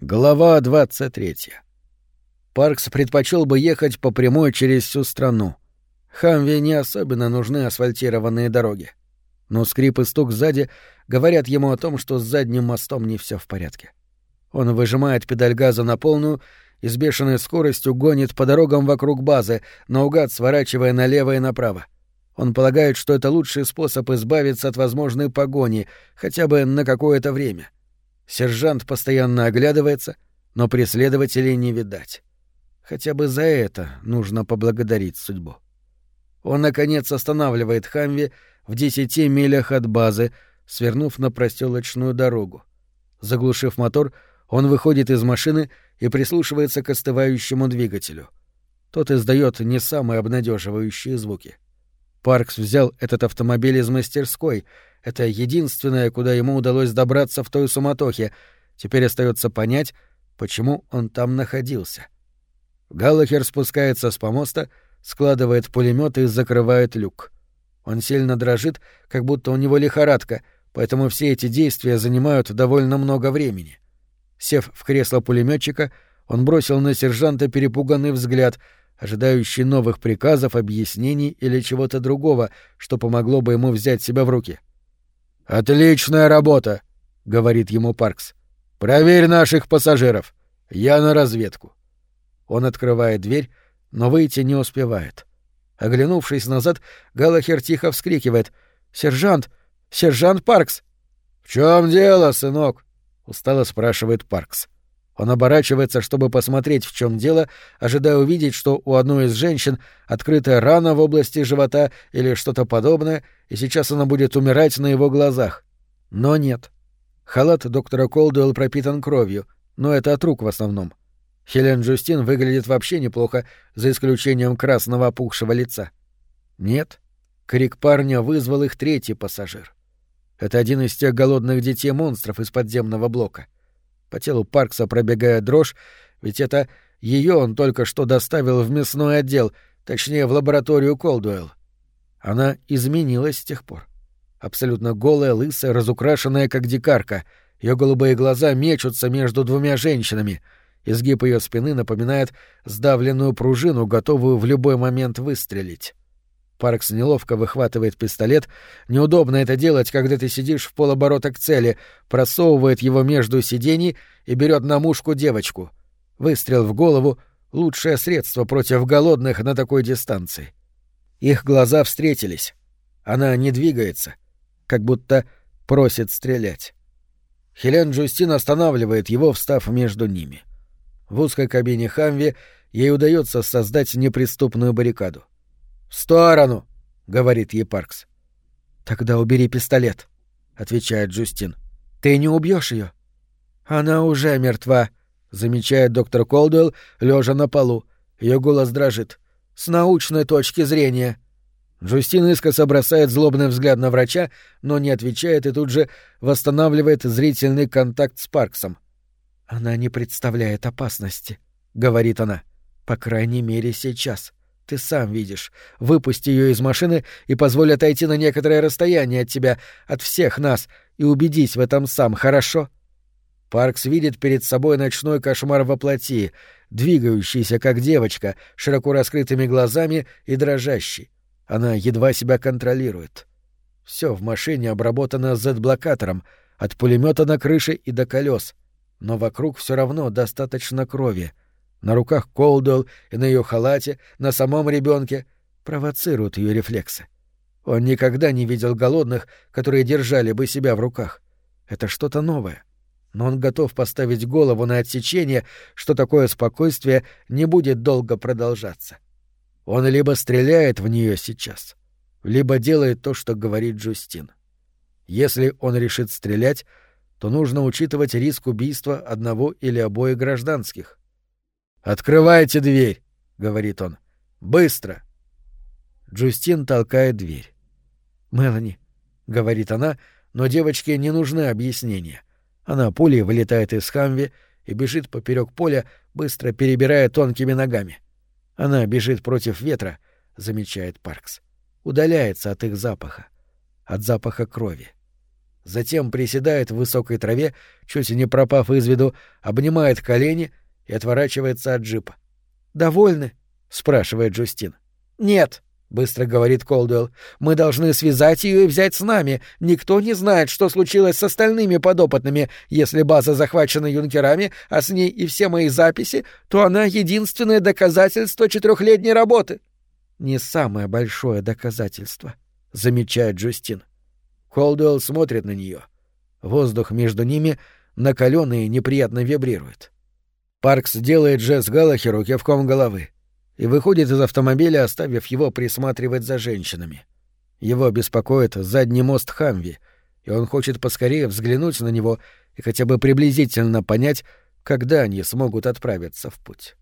Глава 23. Паркс предпочел бы ехать по прямой через всю страну. Хамве не особенно нужны асфальтированные дороги. Но скрип и стук сзади говорят ему о том, что с задним мостом не все в порядке. Он выжимает педаль газа на полную и с бешеной скоростью гонит по дорогам вокруг базы, наугад сворачивая налево и направо. Он полагает, что это лучший способ избавиться от возможной погони, хотя бы на какое-то время. Сержант постоянно оглядывается, но преследователей не видать. Хотя бы за это нужно поблагодарить судьбу. Он, наконец, останавливает Хамви в десяти милях от базы, свернув на простелочную дорогу. Заглушив мотор, он выходит из машины и прислушивается к остывающему двигателю. Тот издает не самые обнадеживающие звуки. Паркс взял этот автомобиль из мастерской — это единственное, куда ему удалось добраться в той суматохе. Теперь остается понять, почему он там находился. Галлахер спускается с помоста, складывает пулемет и закрывает люк. Он сильно дрожит, как будто у него лихорадка, поэтому все эти действия занимают довольно много времени. Сев в кресло пулеметчика, он бросил на сержанта перепуганный взгляд, ожидающий новых приказов, объяснений или чего-то другого, что помогло бы ему взять себя в руки. — «Отличная работа», — говорит ему Паркс. «Проверь наших пассажиров. Я на разведку». Он открывает дверь, но выйти не успевает. Оглянувшись назад, Галахер тихо вскрикивает. «Сержант! Сержант Паркс!» «В чем дело, сынок?» — устало спрашивает Паркс. Он оборачивается, чтобы посмотреть, в чем дело, ожидая увидеть, что у одной из женщин открытая рана в области живота или что-то подобное, и сейчас она будет умирать на его глазах. Но нет. Халат доктора Колдуэлл пропитан кровью, но это от рук в основном. Хелен Джустин выглядит вообще неплохо, за исключением красного опухшего лица. Нет. Крик парня вызвал их третий пассажир. Это один из тех голодных детей-монстров из подземного блока. По телу Паркса пробегает дрожь, ведь это ее он только что доставил в мясной отдел, точнее, в лабораторию Колдуэлл. Она изменилась с тех пор. Абсолютно голая, лысая, разукрашенная, как дикарка. Ее голубые глаза мечутся между двумя женщинами. Изгиб ее спины напоминает сдавленную пружину, готовую в любой момент выстрелить. Паркс неловко выхватывает пистолет. Неудобно это делать, когда ты сидишь в полоборота к цели, просовывает его между сидений и берет на мушку девочку. Выстрел в голову — лучшее средство против голодных на такой дистанции. Их глаза встретились. Она не двигается, как будто просит стрелять. Хелен Джустин останавливает его, встав между ними. В узкой кабине Хамви ей удается создать неприступную баррикаду. «В сторону!» — говорит ей Паркс. «Тогда убери пистолет», — отвечает Джустин. «Ты не убьешь ее. «Она уже мертва», — замечает доктор Колдуэлл, лежа на полу. Ее голос дрожит. «С научной точки зрения». Джустин искоса бросает злобный взгляд на врача, но не отвечает и тут же восстанавливает зрительный контакт с Парксом. «Она не представляет опасности», — говорит она. «По крайней мере, сейчас. Ты сам видишь. Выпусти ее из машины и позволь отойти на некоторое расстояние от тебя, от всех нас, и убедись в этом сам, хорошо? Паркс видит перед собой ночной кошмар во плоти, двигающийся, как девочка, широко раскрытыми глазами и дрожащий. Она едва себя контролирует. Все в машине обработано Z-блокатором, от пулемета на крыше и до колес, но вокруг все равно достаточно крови — на руках Колдуэлл и на ее халате, на самом ребенке, провоцируют ее рефлексы. Он никогда не видел голодных, которые держали бы себя в руках. Это что-то новое. Но он готов поставить голову на отсечение, что такое спокойствие не будет долго продолжаться. Он либо стреляет в нее сейчас, либо делает то, что говорит Джустин. Если он решит стрелять, то нужно учитывать риск убийства одного или обоих гражданских. «Открывайте дверь», — говорит он. «Быстро!» Джустин толкает дверь. «Мелани», — говорит она, но девочке не нужны объяснения. Она пулей вылетает из хамви и бежит поперек поля, быстро перебирая тонкими ногами. Она бежит против ветра, замечает Паркс. Удаляется от их запаха. От запаха крови. затем приседает в высокой траве, чуть не пропав из виду, обнимает колени и отворачивается от джипа. «Довольны?» — спрашивает Джустин. «Нет», — быстро говорит Колдуэлл. «Мы должны связать ее и взять с нами. Никто не знает, что случилось с остальными подопытными. Если база захвачена юнкерами, а с ней и все мои записи, то она единственное доказательство четырехлетней работы». «Не самое большое доказательство», — замечает Джустин. Колдуэлл смотрит на нее. Воздух между ними накаленный и неприятно вибрирует. Паркс делает жест Галахеру кивком головы и выходит из автомобиля, оставив его присматривать за женщинами. Его беспокоит задний мост Хамви, и он хочет поскорее взглянуть на него и хотя бы приблизительно понять, когда они смогут отправиться в путь.